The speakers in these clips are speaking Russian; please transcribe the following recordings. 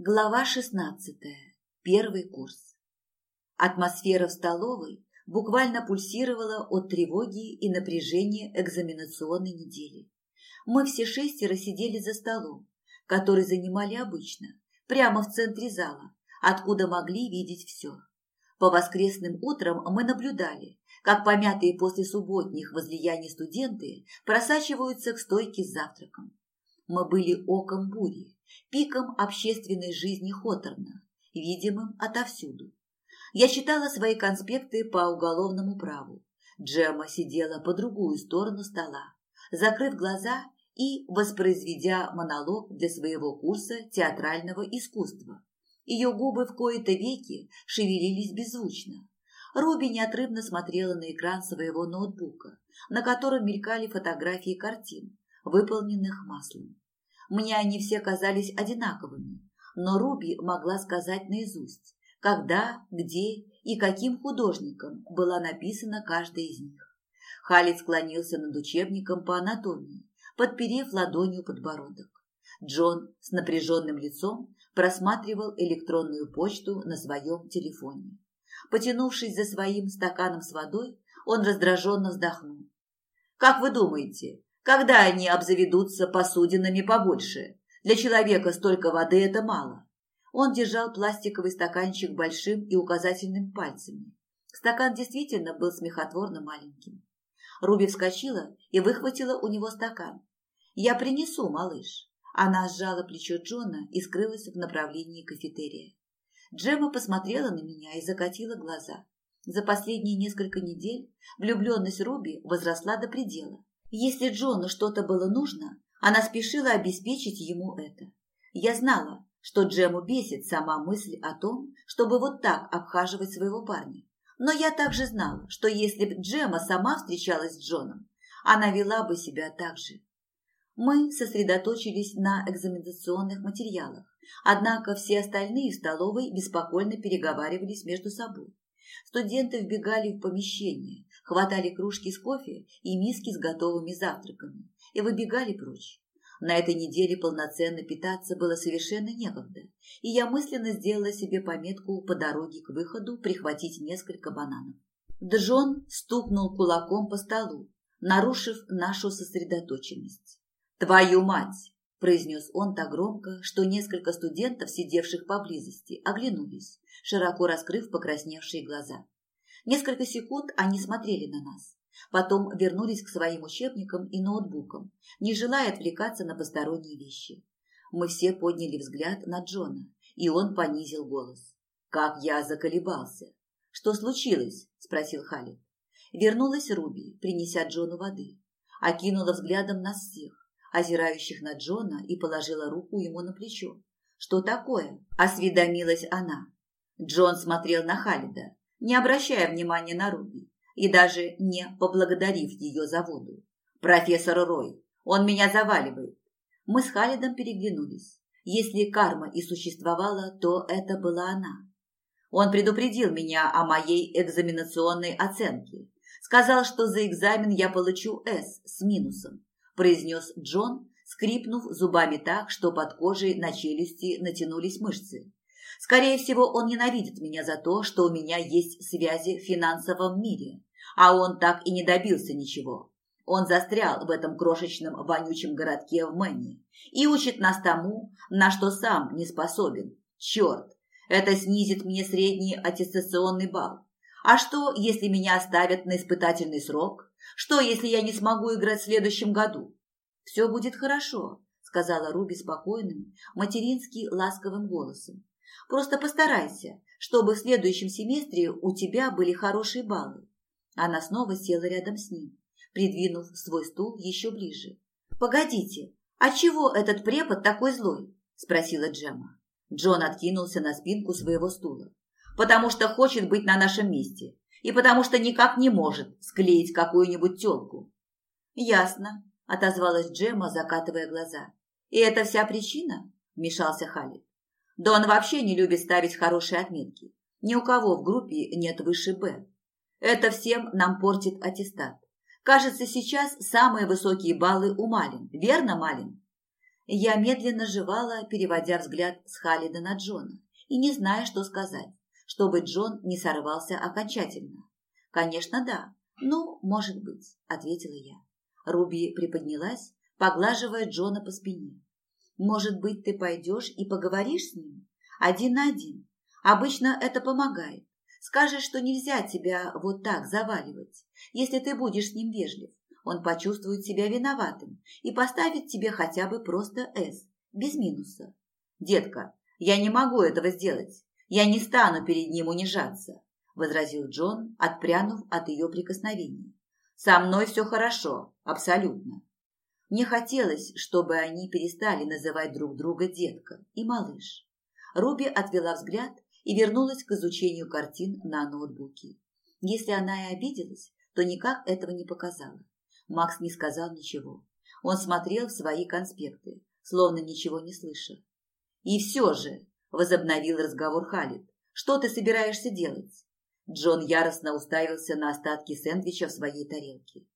Глава 16. Первый курс. Атмосфера в столовой буквально пульсировала от тревоги и напряжения экзаменационной недели. Мы все шестеро сидели за столом, который занимали обычно, прямо в центре зала, откуда могли видеть все. По воскресным утрам мы наблюдали, как помятые после субботних возлияний студенты просачиваются к стойке с завтраком. Мы были оком бури, пиком общественной жизни Хоторна, видимым отовсюду. Я читала свои конспекты по уголовному праву. Джема сидела по другую сторону стола, закрыв глаза и воспроизведя монолог для своего курса театрального искусства. Ее губы в кои-то веки шевелились беззвучно. Руби неотрывно смотрела на экран своего ноутбука, на котором мелькали фотографии картин, выполненных маслом. Мне они все казались одинаковыми, но Руби могла сказать наизусть, когда, где и каким художником была написана каждая из них. Халид склонился над учебником по анатомии, подперев ладонью подбородок. Джон с напряженным лицом просматривал электронную почту на своем телефоне. Потянувшись за своим стаканом с водой, он раздраженно вздохнул. «Как вы думаете, когда они обзаведутся посудинами побольше? Для человека столько воды – это мало. Он держал пластиковый стаканчик большим и указательным пальцами. Стакан действительно был смехотворно маленьким. Руби вскочила и выхватила у него стакан. «Я принесу, малыш». Она сжала плечо Джона и скрылась в направлении кафетерия. Джема посмотрела на меня и закатила глаза. За последние несколько недель влюбленность Руби возросла до предела. Если Джону что-то было нужно, она спешила обеспечить ему это. Я знала, что Джему бесит сама мысль о том, чтобы вот так обхаживать своего парня. Но я также знала, что если бы Джема сама встречалась с Джоном, она вела бы себя так же. Мы сосредоточились на экзаменационных материалах, однако все остальные в столовой беспокойно переговаривались между собой. Студенты вбегали в помещение, хватали кружки с кофе и миски с готовыми завтраками и выбегали прочь. На этой неделе полноценно питаться было совершенно некогда, и я мысленно сделала себе пометку по дороге к выходу прихватить несколько бананов. Джон стукнул кулаком по столу, нарушив нашу сосредоточенность. «Твою мать!» – произнес он так громко, что несколько студентов, сидевших поблизости, оглянулись, широко раскрыв покрасневшие глаза. Несколько секунд они смотрели на нас. Потом вернулись к своим учебникам и ноутбукам, не желая отвлекаться на посторонние вещи. Мы все подняли взгляд на Джона, и он понизил голос. Как я заколебался. «Что случилось?» – спросил Халид. Вернулась Руби, принеся Джону воды. Окинула взглядом нас всех, озирающих на Джона, и положила руку ему на плечо. «Что такое?» – осведомилась она. Джон смотрел на Халида, не обращая внимания на Руби и даже не поблагодарив ее за воду. «Профессор Рой, он меня заваливает». Мы с Халидом переглянулись. Если карма и существовала, то это была она. Он предупредил меня о моей экзаменационной оценке. Сказал, что за экзамен я получу «С» с минусом, произнес Джон, скрипнув зубами так, что под кожей на челюсти натянулись мышцы. Скорее всего, он ненавидит меня за то, что у меня есть связи в финансовом мире, а он так и не добился ничего. Он застрял в этом крошечном вонючем городке в Мэнни и учит нас тому, на что сам не способен. Черт, это снизит мне средний аттестационный балл. А что, если меня оставят на испытательный срок? Что, если я не смогу играть в следующем году? Все будет хорошо, сказала Руби спокойным, матерински ласковым голосом. Просто постарайся, чтобы в следующем семестре у тебя были хорошие баллы. Она снова села рядом с ним, придвинув свой стул еще ближе. «Погодите, а чего этот препод такой злой?» – спросила Джема. Джон откинулся на спинку своего стула. «Потому что хочет быть на нашем месте, и потому что никак не может склеить какую-нибудь телку». «Ясно», – отозвалась Джема, закатывая глаза. «И это вся причина?» – вмешался Халид. Да он вообще не любит ставить хорошие отметки. Ни у кого в группе нет выше «Б». Это всем нам портит аттестат. Кажется, сейчас самые высокие баллы у Малин. Верно, Малин? Я медленно жевала, переводя взгляд с Халида на Джона, и не зная, что сказать, чтобы Джон не сорвался окончательно. «Конечно, да. Ну, может быть», – ответила я. Руби приподнялась, поглаживая Джона по спине. «Может быть, ты пойдешь и поговоришь с ним? Один на один. Обычно это помогает. Скажешь, что нельзя тебя вот так заваливать. Если ты будешь с ним вежлив, он почувствует себя виноватым и поставит тебе хотя бы просто «С», без минуса. «Детка, я не могу этого сделать. Я не стану перед ним унижаться», – возразил Джон, отпрянув от ее прикосновения. «Со мной все хорошо, абсолютно». Мне хотелось, чтобы они перестали называть друг друга детка и малыш. Руби отвела взгляд и вернулась к изучению картин на ноутбуке. Если она и обиделась, то никак этого не показала. Макс не сказал ничего. Он смотрел в свои конспекты, словно ничего не слыша. «И все же», – возобновил разговор Халид, – «что ты собираешься делать?» Джон яростно уставился на остатки сэндвича в своей тарелке.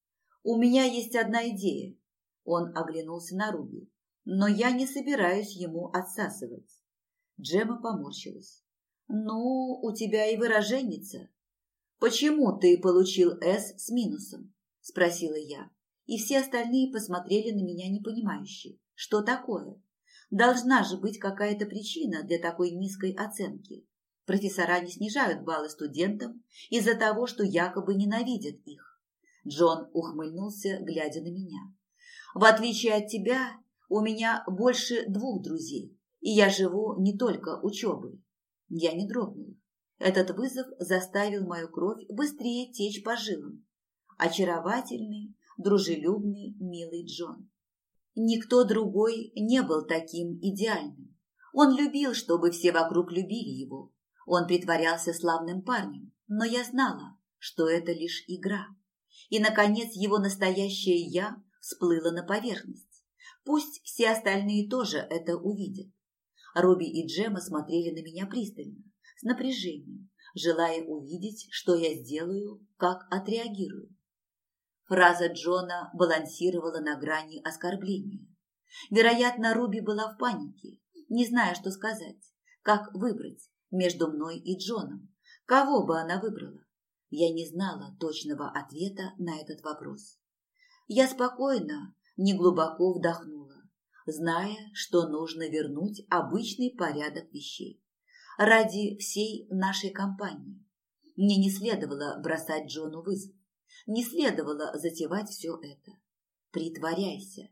«У меня есть одна идея». Он оглянулся на Руби. «Но я не собираюсь ему отсасывать». Джема поморщилась. «Ну, у тебя и выраженница». «Почему ты получил «С» с минусом?» – спросила я. И все остальные посмотрели на меня непонимающе. «Что такое? Должна же быть какая-то причина для такой низкой оценки. Профессора не снижают баллы студентам из-за того, что якобы ненавидят их». Джон ухмыльнулся, глядя на меня. «В отличие от тебя, у меня больше двух друзей, и я живу не только учебой. Я не дрогнула. Этот вызов заставил мою кровь быстрее течь по жилам. Очаровательный, дружелюбный, милый Джон. Никто другой не был таким идеальным. Он любил, чтобы все вокруг любили его. Он притворялся славным парнем, но я знала, что это лишь игра. И, наконец, его настоящее «я» всплыло на поверхность. Пусть все остальные тоже это увидят. Руби и Джема смотрели на меня пристально, с напряжением, желая увидеть, что я сделаю, как отреагирую. Фраза Джона балансировала на грани оскорбления. Вероятно, Руби была в панике, не зная, что сказать, как выбрать между мной и Джоном. Кого бы она выбрала? Я не знала точного ответа на этот вопрос. Я спокойно, неглубоко вдохнула зная, что нужно вернуть обычный порядок вещей. Ради всей нашей компании. Мне не следовало бросать Джону вызов. Не следовало затевать все это. Притворяйся.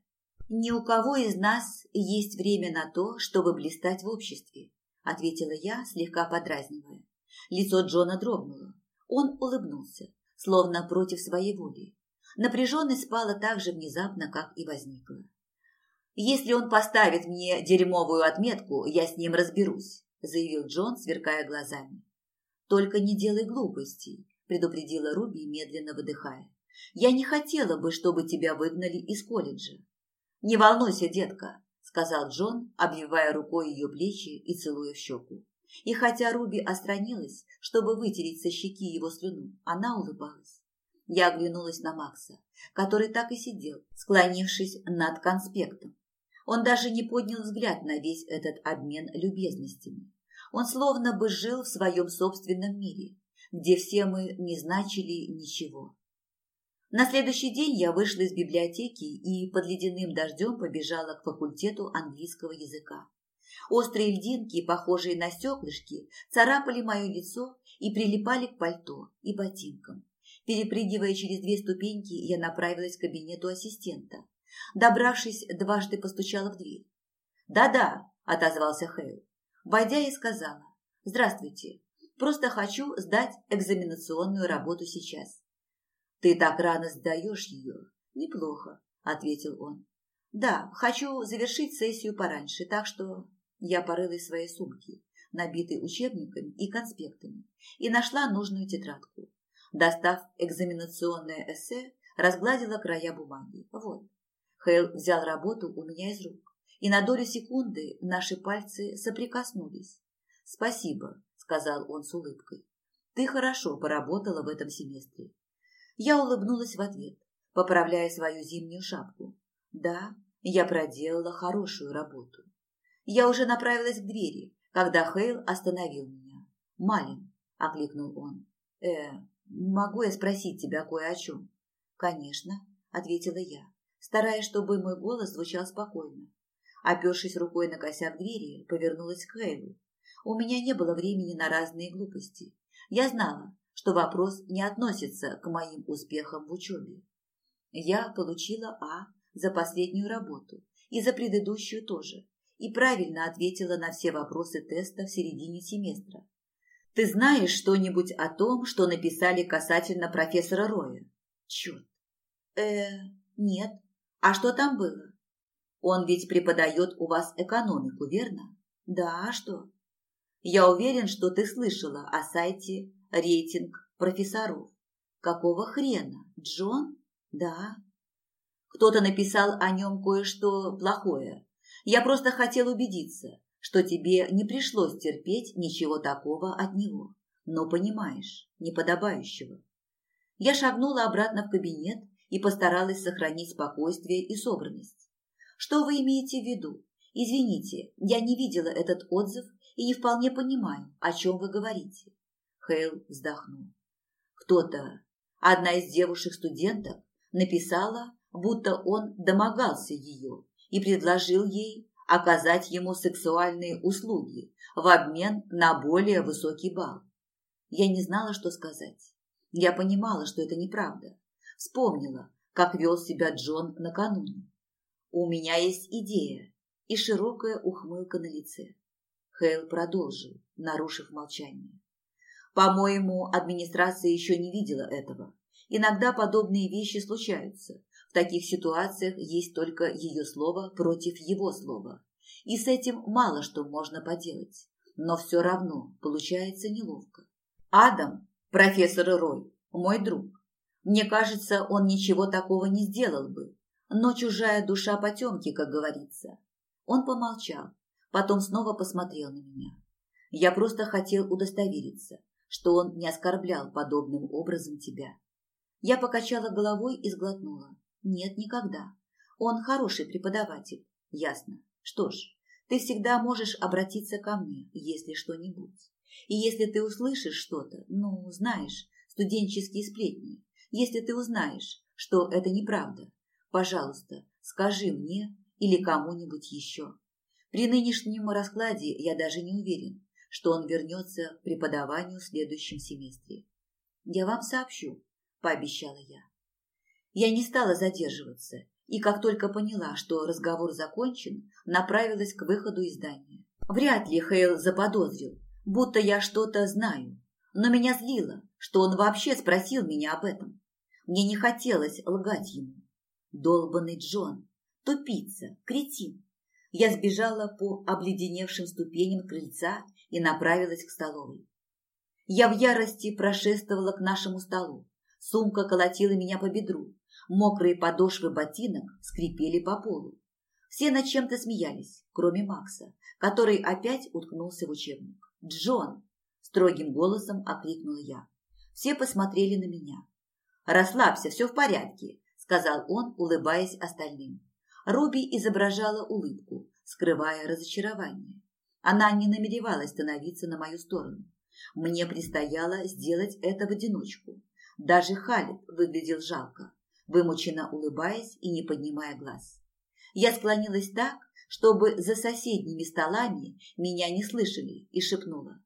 Ни у кого из нас есть время на то, чтобы блистать в обществе, ответила я, слегка подразнивая. Лицо Джона дрогнуло. Он улыбнулся, словно против своей воли. Напряженность спала так же внезапно, как и возникла. «Если он поставит мне дерьмовую отметку, я с ним разберусь», заявил Джон, сверкая глазами. «Только не делай глупостей», предупредила Руби, медленно выдыхая. «Я не хотела бы, чтобы тебя выгнали из колледжа». «Не волнуйся, детка», сказал Джон, обвивая рукой ее плечи и целуя в щеку. И хотя Руби остранилась, чтобы вытереть со щеки его слюну, она улыбалась. Я оглянулась на Макса, который так и сидел, склонившись над конспектом. Он даже не поднял взгляд на весь этот обмен любезностями. Он словно бы жил в своем собственном мире, где все мы не значили ничего. На следующий день я вышла из библиотеки и под ледяным дождем побежала к факультету английского языка. Острые льдинки, похожие на стеклышки, царапали мое лицо и прилипали к пальто и ботинкам. Перепрыгивая через две ступеньки, я направилась к кабинету ассистента. Добравшись, дважды постучала в дверь. «Да-да», – отозвался Хейл. Войдя, я сказала. «Здравствуйте. Просто хочу сдать экзаменационную работу сейчас». «Ты так рано сдаешь ее?» «Неплохо», – ответил он. «Да, хочу завершить сессию пораньше, так что...» Я порылась в своей сумке, набитой учебниками и конспектами, и нашла нужную тетрадку. Достав экзаменационное эссе, разгладила края бумаги. Вот. Хейл взял работу у меня из рук, и на долю секунды наши пальцы соприкоснулись. «Спасибо», — сказал он с улыбкой. «Ты хорошо поработала в этом семестре». Я улыбнулась в ответ, поправляя свою зимнюю шапку. «Да, Я проделала хорошую работу. Я уже направилась к двери, когда Хейл остановил меня. «Малин», – окликнул он. «Э, могу я спросить тебя кое о чем?» «Конечно», – ответила я, стараясь, чтобы мой голос звучал спокойно. Опершись рукой на косяк двери, повернулась к Хейлу. У меня не было времени на разные глупости. Я знала, что вопрос не относится к моим успехам в учебе. Я получила А за последнюю работу и за предыдущую тоже, и правильно ответила на все вопросы теста в середине семестра. Ты знаешь что-нибудь о том, что написали касательно профессора Роя? Черт. Э, нет. А что там было? Он ведь преподает у вас экономику, верно? Да, а что? Я уверен, что ты слышала о сайте рейтинг профессоров. Какого хрена? Джон? Да. Кто-то написал о нем кое-что плохое. Я просто хотел убедиться, что тебе не пришлось терпеть ничего такого от него, но понимаешь, неподобающего. Я шагнула обратно в кабинет и постаралась сохранить спокойствие и собранность. Что вы имеете в виду? Извините, я не видела этот отзыв и не вполне понимаю, о чем вы говорите. Хейл вздохнул. Кто-то, одна из девушек-студенток, написала, будто он домогался ее и предложил ей оказать ему сексуальные услуги в обмен на более высокий балл. Я не знала, что сказать. Я понимала, что это неправда. Вспомнила, как вел себя Джон накануне. У меня есть идея и широкая ухмылка на лице. Хейл продолжил, нарушив молчание. По-моему, администрация еще не видела этого. Иногда подобные вещи случаются. В таких ситуациях есть только ее слово против его слова. И с этим мало что можно поделать. Но все равно получается неловко. Адам, профессор Рой, мой друг. Мне кажется, он ничего такого не сделал бы. Но чужая душа потемки, как говорится. Он помолчал, потом снова посмотрел на меня. Я просто хотел удостовериться, что он не оскорблял подобным образом тебя. Я покачала головой и сглотнула. Нет, никогда. Он хороший преподаватель. Ясно. Что ж, ты всегда можешь обратиться ко мне, если что-нибудь. И если ты услышишь что-то, ну, знаешь, студенческие сплетни, если ты узнаешь, что это неправда, пожалуйста, скажи мне или кому-нибудь еще. При нынешнем раскладе я даже не уверен, что он вернется к преподаванию в следующем семестре. Я вам сообщу, пообещала я. Я не стала задерживаться и, как только поняла, что разговор закончен, направилась к выходу из здания. Вряд ли Хейл заподозрил, будто я что-то знаю, но меня злило, что он вообще спросил меня об этом. Мне не хотелось лгать ему. Долбанный Джон, тупица, кретин. Я сбежала по обледеневшим ступеням крыльца и направилась к столовой. Я в ярости прошествовала к нашему столу. Сумка колотила меня по бедру. Мокрые подошвы ботинок скрипели по полу. Все над чем-то смеялись, кроме Макса, который опять уткнулся в учебник. «Джон!» – строгим голосом окликнула я. Все посмотрели на меня. «Расслабься, все в порядке», – сказал он, улыбаясь остальным. Руби изображала улыбку, скрывая разочарование. Она не намеревалась становиться на мою сторону. Мне предстояло сделать это в одиночку. Даже Халид выглядел жалко, вымученно улыбаясь и не поднимая глаз. Я склонилась так, чтобы за соседними столами меня не слышали, и шепнула.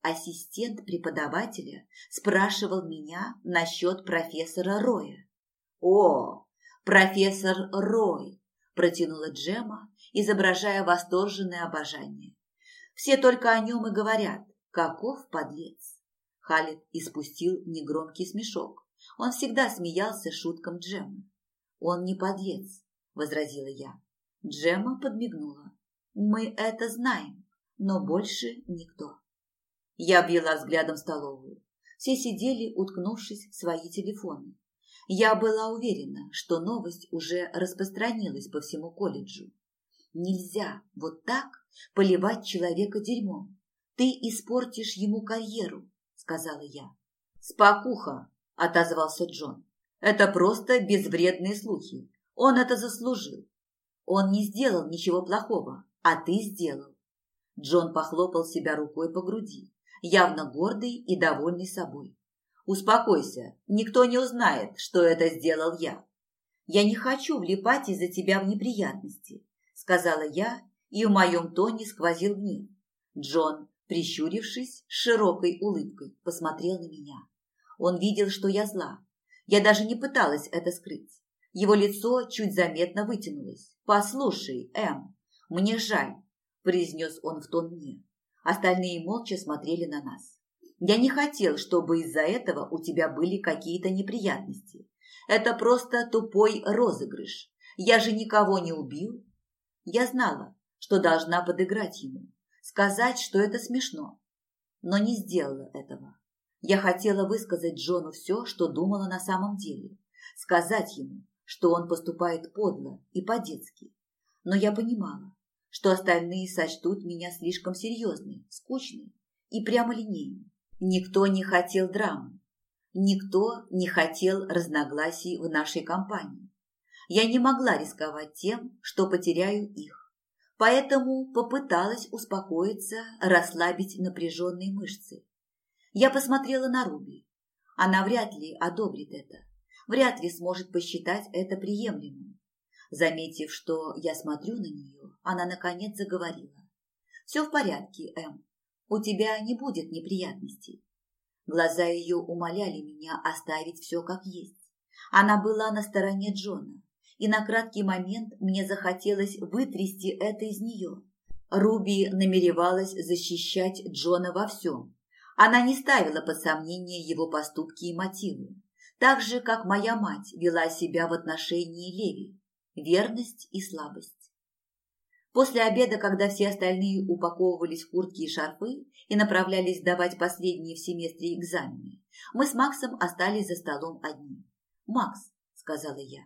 Ассистент преподавателя спрашивал меня насчет профессора Роя. «О, профессор Рой!» – протянула Джема, изображая восторженное обожание. Все только о нем и говорят. Каков подлец!» Халид испустил негромкий смешок. Он всегда смеялся шуткам Джеммы. «Он не подлец», – возразила я. Джемма подмигнула. «Мы это знаем, но больше никто». Я обвела взглядом столовую. Все сидели, уткнувшись в свои телефоны. Я была уверена, что новость уже распространилась по всему колледжу. Нельзя вот так поливать человека дерьмом. Ты испортишь ему карьеру, сказала я. Спокуха, отозвался Джон. Это просто безвредные слухи. Он это заслужил. Он не сделал ничего плохого, а ты сделал. Джон похлопал себя рукой по груди, явно гордый и довольный собой. Успокойся, никто не узнает, что это сделал я. Я не хочу влипать из-за тебя в неприятности, сказала я, и в моем тоне сквозил гнев. Джон, прищурившись, с широкой улыбкой посмотрел на меня. Он видел, что я зла. Я даже не пыталась это скрыть. Его лицо чуть заметно вытянулось. «Послушай, Эм, мне жаль», – произнес он в тон мне. Остальные молча смотрели на нас. «Я не хотел, чтобы из-за этого у тебя были какие-то неприятности. Это просто тупой розыгрыш. Я же никого не убил». Я знала, что должна подыграть ему, сказать, что это смешно, но не сделала этого. Я хотела высказать Джону все, что думала на самом деле, сказать ему, что он поступает подло и по-детски. Но я понимала, что остальные сочтут меня слишком серьезной, скучной и прямолинейной. Никто не хотел драмы. Никто не хотел разногласий в нашей компании. Я не могла рисковать тем, что потеряю их. Поэтому попыталась успокоиться, расслабить напряженные мышцы. Я посмотрела на Руби. Она вряд ли одобрит это. Вряд ли сможет посчитать это приемлемым. Заметив, что я смотрю на нее, она наконец заговорила. «Все в порядке, Эм. У тебя не будет неприятностей». Глаза ее умоляли меня оставить все как есть. Она была на стороне Джона, и на краткий момент мне захотелось вытрясти это из нее. Руби намеревалась защищать Джона во всем. Она не ставила под сомнение его поступки и мотивы, так же, как моя мать вела себя в отношении Леви – верность и слабость. После обеда, когда все остальные упаковывались в куртки и шарфы и направлялись давать последние в семестре экзамены, мы с Максом остались за столом одни. «Макс», – сказала я.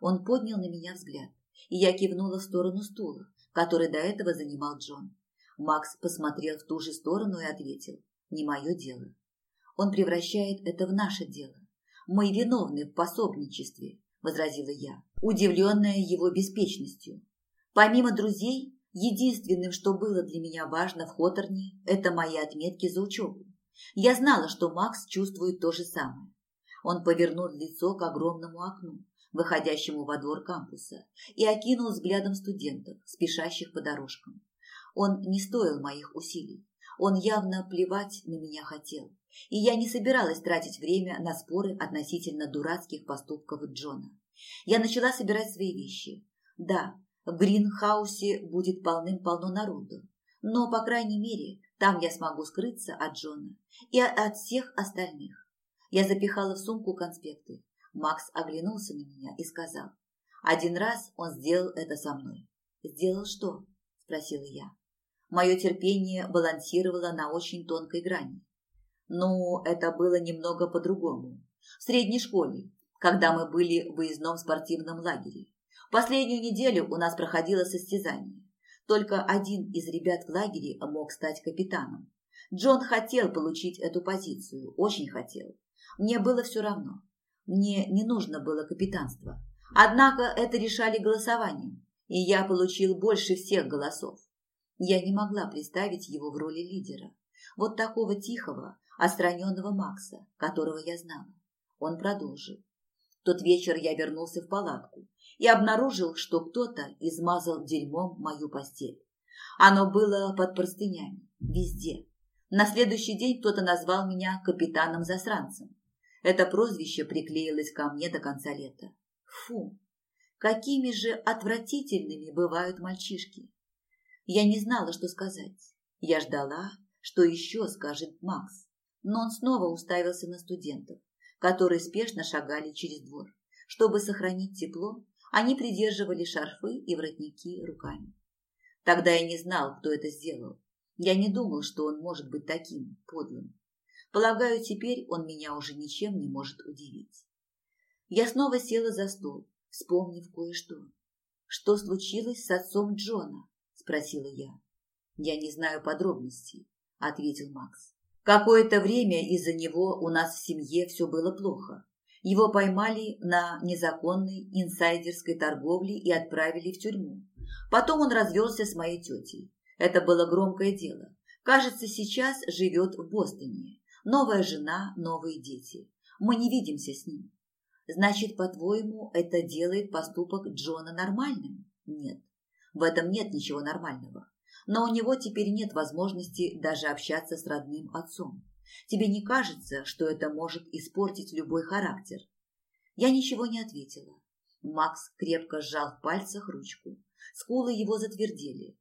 Он поднял на меня взгляд, и я кивнула в сторону стула, который до этого занимал Джон. Макс посмотрел в ту же сторону и ответил «Не мое дело». Он превращает это в наше дело. Мы виновны в пособничестве, возразила я, удивленная его беспечностью. Помимо друзей, единственным, что было для меня важно в Хоторне, это мои отметки за учебу. Я знала, что Макс чувствует то же самое. Он повернул лицо к огромному окну, выходящему во двор кампуса, и окинул взглядом студентов, спешащих по дорожкам. Он не стоил моих усилий. Он явно плевать на меня хотел, и я не собиралась тратить время на споры относительно дурацких поступков Джона. Я начала собирать свои вещи. Да, в Гринхаусе будет полным-полно народу, но, по крайней мере, там я смогу скрыться от Джона и от всех остальных. Я запихала в сумку конспекты. Макс оглянулся на меня и сказал, один раз он сделал это со мной. «Сделал что?» – спросила я. Мое терпение балансировало на очень тонкой грани. Ну, это было немного по-другому. В средней школе, когда мы были в выездном спортивном лагере. Последнюю неделю у нас проходило состязание. Только один из ребят в лагере мог стать капитаном. Джон хотел получить эту позицию, очень хотел. Мне было все равно. Мне не нужно было капитанство. Однако это решали голосованием, и я получил больше всех голосов. Я не могла представить его в роли лидера. Вот такого тихого, отстраненного Макса, которого я знала. Он продолжил. тот вечер я вернулся в палатку и обнаружил, что кто-то измазал дерьмом мою постель. Оно было под простынями, везде. На следующий день кто-то назвал меня капитаном-засранцем. Это прозвище приклеилось ко мне до конца лета. Фу, какими же отвратительными бывают мальчишки. Я не знала, что сказать. Я ждала, что еще скажет Макс. Но он снова уставился на студентов, которые спешно шагали через двор. Чтобы сохранить тепло, они придерживали шарфы и воротники руками. Тогда я не знал, кто это сделал. Я не думал, что он может быть таким подлым. Полагаю, теперь он меня уже ничем не может удивить. Я снова села за стол, вспомнив кое-что. «Что случилось с отцом Джона?» – спросила я. «Я не знаю подробностей», – ответил Макс. «Какое-то время из-за него у нас в семье все было плохо. Его поймали на незаконной инсайдерской торговле и отправили в тюрьму. Потом он развелся с моей тетей. Это было громкое дело. Кажется, сейчас живет в Бостоне. Новая жена, новые дети. Мы не видимся с ним. Значит, по-твоему, это делает поступок Джона нормальным? Нет. В этом нет ничего нормального. Но у него теперь нет возможности даже общаться с родным отцом. Тебе не кажется, что это может испортить любой характер? Я ничего не ответила. Макс крепко сжал в пальцах ручку. Скулы его затвердели.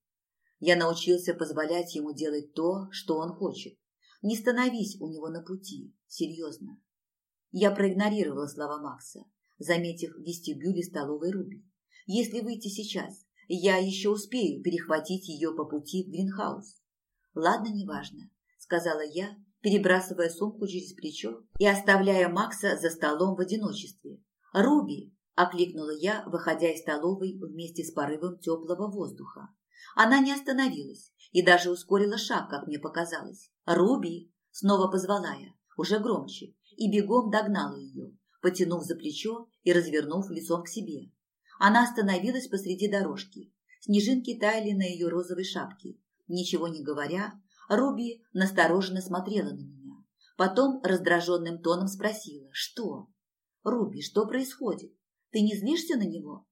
Я научился позволять ему делать то, что он хочет. Не становись у него на пути, серьезно. Я проигнорировала слова Макса, заметив в вестибюле столовой Руби. Если выйти сейчас, я еще успею перехватить ее по пути в Гринхаус. Ладно, неважно, сказала я перебрасывая сумку через плечо и оставляя Макса за столом в одиночестве. «Руби!» – окликнула я, выходя из столовой вместе с порывом теплого воздуха. Она не остановилась и даже ускорила шаг, как мне показалось. «Руби!» – снова позвала я, уже громче, и бегом догнала ее, потянув за плечо и развернув лицом к себе. Она остановилась посреди дорожки. Снежинки таяли на ее розовой шапке. Ничего не говоря, Руби настороженно смотрела на меня. Потом раздраженным тоном спросила, что? «Руби, что происходит? Ты не злишься на него?»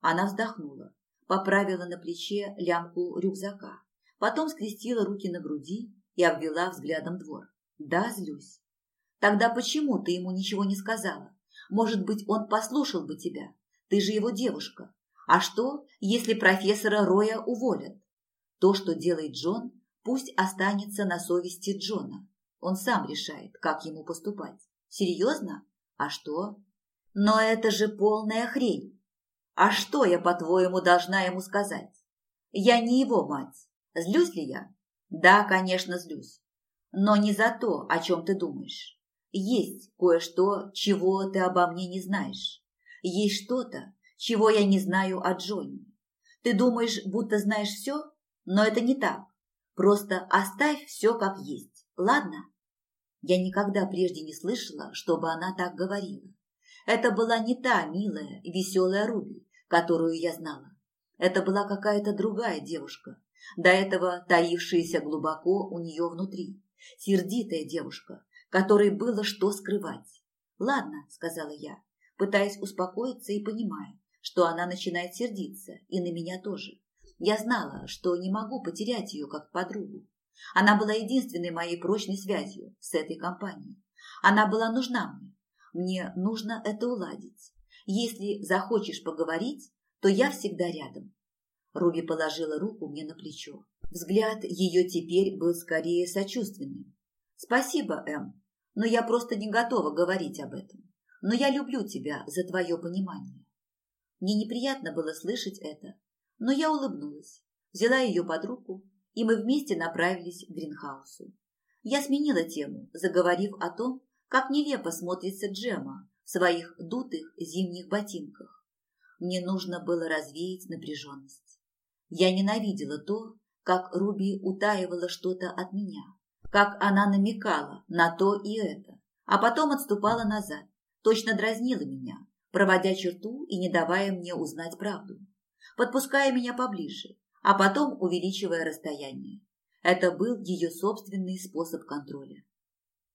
Она вздохнула, поправила на плече лямку рюкзака, потом скрестила руки на груди и обвела взглядом двор. «Да, злюсь. Тогда почему ты ему ничего не сказала? Может быть, он послушал бы тебя? Ты же его девушка. А что, если профессора Роя уволят? То, что делает Джон, Пусть останется на совести Джона. Он сам решает, как ему поступать. Серьезно? А что? Но это же полная хрень. А что я, по-твоему, должна ему сказать? Я не его мать. Злюсь ли я? Да, конечно, злюсь. Но не за то, о чем ты думаешь. Есть кое-что, чего ты обо мне не знаешь. Есть что-то, чего я не знаю о Джонни. Ты думаешь, будто знаешь все, но это не так. Просто оставь все как есть, ладно? Я никогда прежде не слышала, чтобы она так говорила. Это была не та милая и веселая Руби, которую я знала. Это была какая-то другая девушка, до этого таившаяся глубоко у нее внутри. Сердитая девушка, которой было что скрывать. «Ладно», — сказала я, пытаясь успокоиться и понимая, что она начинает сердиться, и на меня тоже. Я знала, что не могу потерять ее как подругу. Она была единственной моей прочной связью с этой компанией. Она была нужна мне. Мне нужно это уладить. Если захочешь поговорить, то я всегда рядом. Руби положила руку мне на плечо. Взгляд ее теперь был скорее сочувственным. «Спасибо, Эм, но я просто не готова говорить об этом. Но я люблю тебя за твое понимание». Мне неприятно было слышать это, но я улыбнулась, взяла ее под руку, и мы вместе направились к Гринхаусу. Я сменила тему, заговорив о том, как нелепо смотрится Джема в своих дутых зимних ботинках. Мне нужно было развеять напряженность. Я ненавидела то, как Руби утаивала что-то от меня, как она намекала на то и это, а потом отступала назад, точно дразнила меня, проводя черту и не давая мне узнать правду подпуская меня поближе, а потом увеличивая расстояние. Это был ее собственный способ контроля.